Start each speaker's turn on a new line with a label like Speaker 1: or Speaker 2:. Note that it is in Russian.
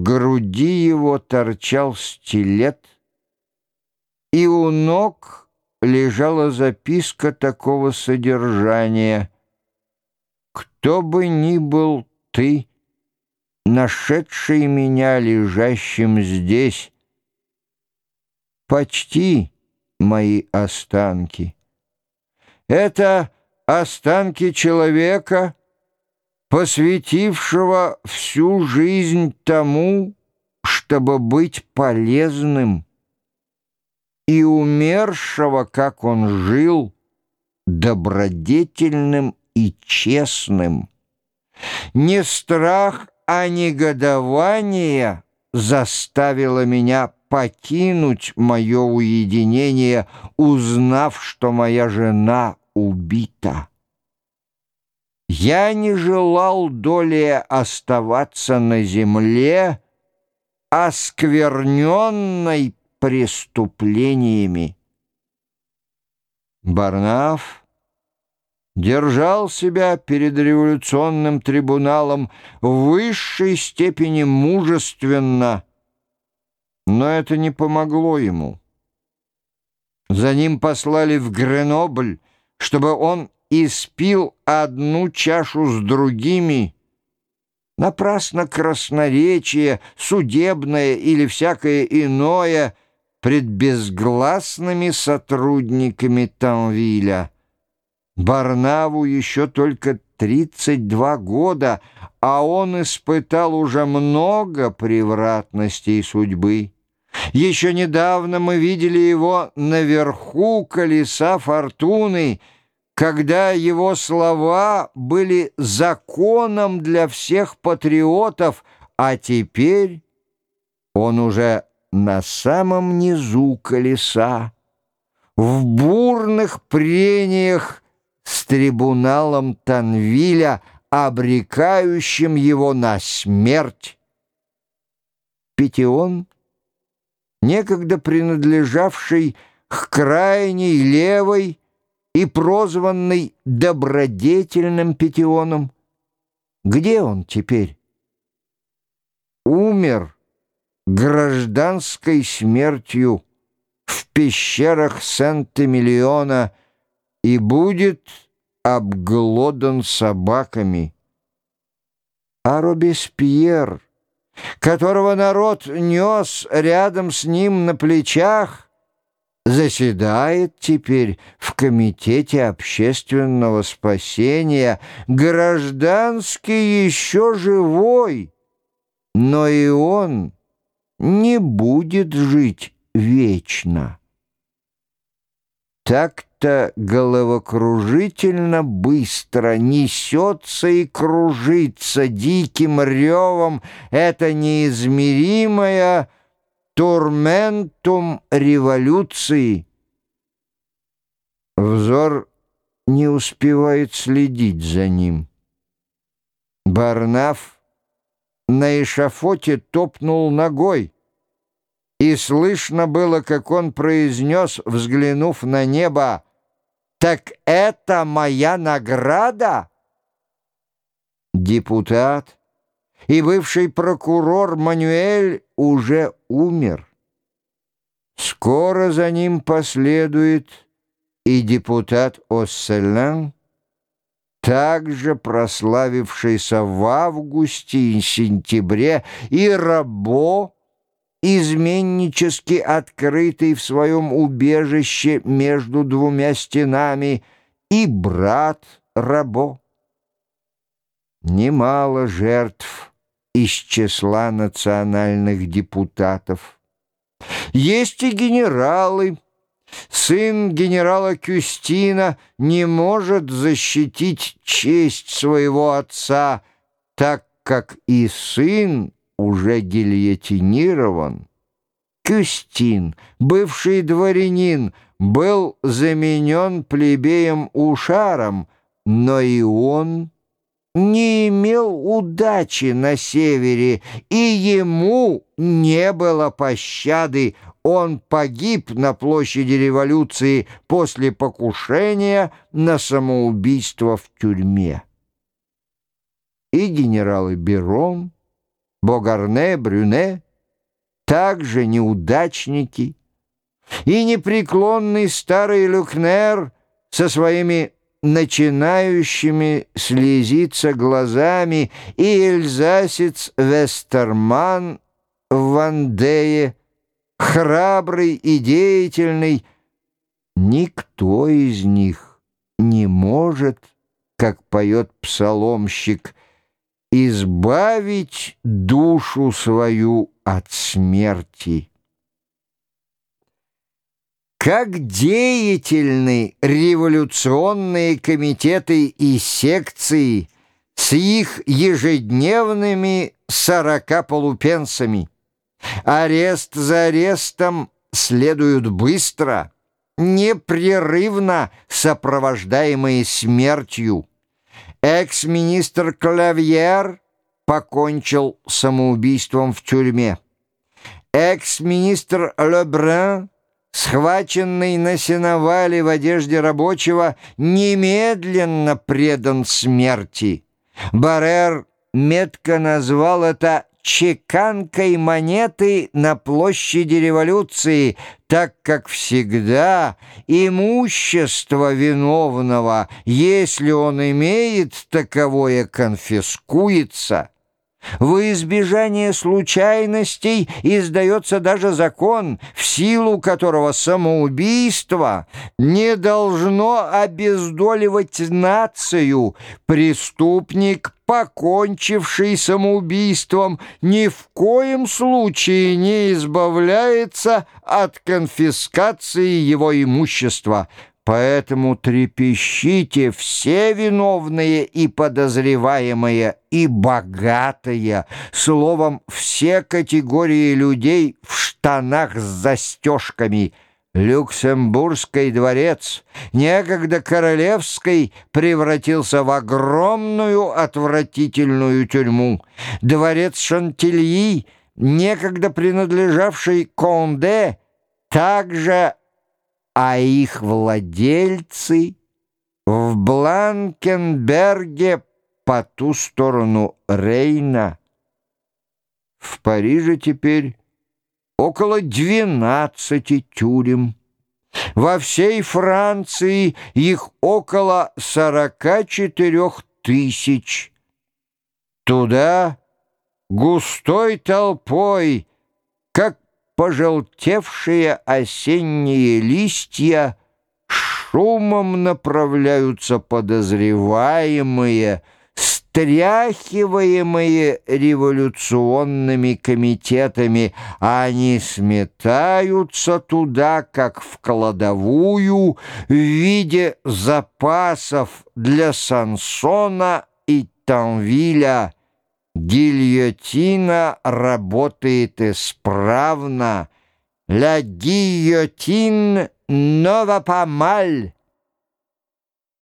Speaker 1: В груди его торчал стилет, и у ног лежала записка такого содержания. «Кто бы ни был ты, нашедший меня лежащим здесь, почти мои останки. Это останки человека, посвятившего всю жизнь тому, чтобы быть полезным, и умершего, как он жил, добродетельным и честным. Не страх, а негодование заставило меня покинуть мое уединение, узнав, что моя жена убита. Я не желал долее оставаться на земле, оскверненной преступлениями. Барнаф держал себя перед революционным трибуналом в высшей степени мужественно, но это не помогло ему. За ним послали в Гренобль, чтобы он испил одну чашу с другими. Напрасно красноречие, судебное или всякое иное пред безгласными сотрудниками Танвиля. Барнаву еще только 32 года, а он испытал уже много превратностей судьбы. Еще недавно мы видели его наверху колеса фортуны — когда его слова были законом для всех патриотов, а теперь он уже на самом низу колеса, в бурных прениях с трибуналом Танвиля, обрекающим его на смерть. Петион, некогда принадлежавший к крайней левой, и прозванный добродетельным Петионом. Где он теперь? Умер гражданской смертью в пещерах Сент-Эмилиона и будет обглодан собаками. А Робеспьер, которого народ нес рядом с ним на плечах, заседает теперь в Комитете общественного спасения, гражданский еще живой, но и он не будет жить вечно. Так-то головокружительно быстро несется и кружится диким ревом эта неизмеримая турментум революции. Взор не успевает следить за ним. Барнаф на эшафоте топнул ногой, и слышно было, как он произнес, взглянув на небо, «Так это моя награда?» Депутат и бывший прокурор Мануэль уже умер. Скоро за ним последует и депутат Осселен, также прославившийся в августе и сентябре, и Рабо, изменнически открытый в своем убежище между двумя стенами, и брат Рабо. Немало жертв из числа национальных депутатов. Есть и генералы. Сын генерала Кюстина не может защитить честь своего отца, так как и сын уже гильотинирован. Кюстин, бывший дворянин, был заменен плебеем Ушаром, но и он не имел удачи на севере, и ему не было пощады. Он погиб на площади революции после покушения на самоубийство в тюрьме. И генералы Берон, Богарне, Брюне, также неудачники, и непреклонный старый Люкнер со своими начинающими слезиться глазами, и эльзасец Вестерман в Вандее, храбрый и деятельный, никто из них не может, как поет псаломщик, избавить душу свою от смерти. Как деятельны революционные комитеты и секции с их ежедневными сорока полупенсами. Арест за арестом следуют быстро, непрерывно сопровождаемые смертью. Экс-министр Клавьер покончил самоубийством в тюрьме. Экс-министр Лебрен схваченный на сеновале в одежде рабочего, немедленно предан смерти. Барер метко назвал это чеканкой монеты на площади революции, так как всегда имущество виновного, если он имеет таковое, конфискуется. Во избежание случайностей издается даже закон, в силу которого самоубийство не должно обездоливать нацию. Преступник, покончивший самоубийством, ни в коем случае не избавляется от конфискации его имущества. Поэтому трепещите все виновные и подозреваемые, и богатые, словом, все категории людей в штанах с застежками. Люксембургский дворец, некогда королевский, превратился в огромную отвратительную тюрьму. Дворец Шантильи, некогда принадлежавший Конде, также а их владельцы в Бланкенберге по ту сторону Рейна. В Париже теперь около двенадцати тюрем. Во всей Франции их около сорока четырех тысяч. Туда густой толпой, пожелтевшие осенние листья, шумом направляются подозреваемые, стряхиваемые революционными комитетами, они сметаются туда, как в кладовую, в виде запасов для Сансона и Танвиля, Гильотина работает исправно. La guillotine ne va pas mal.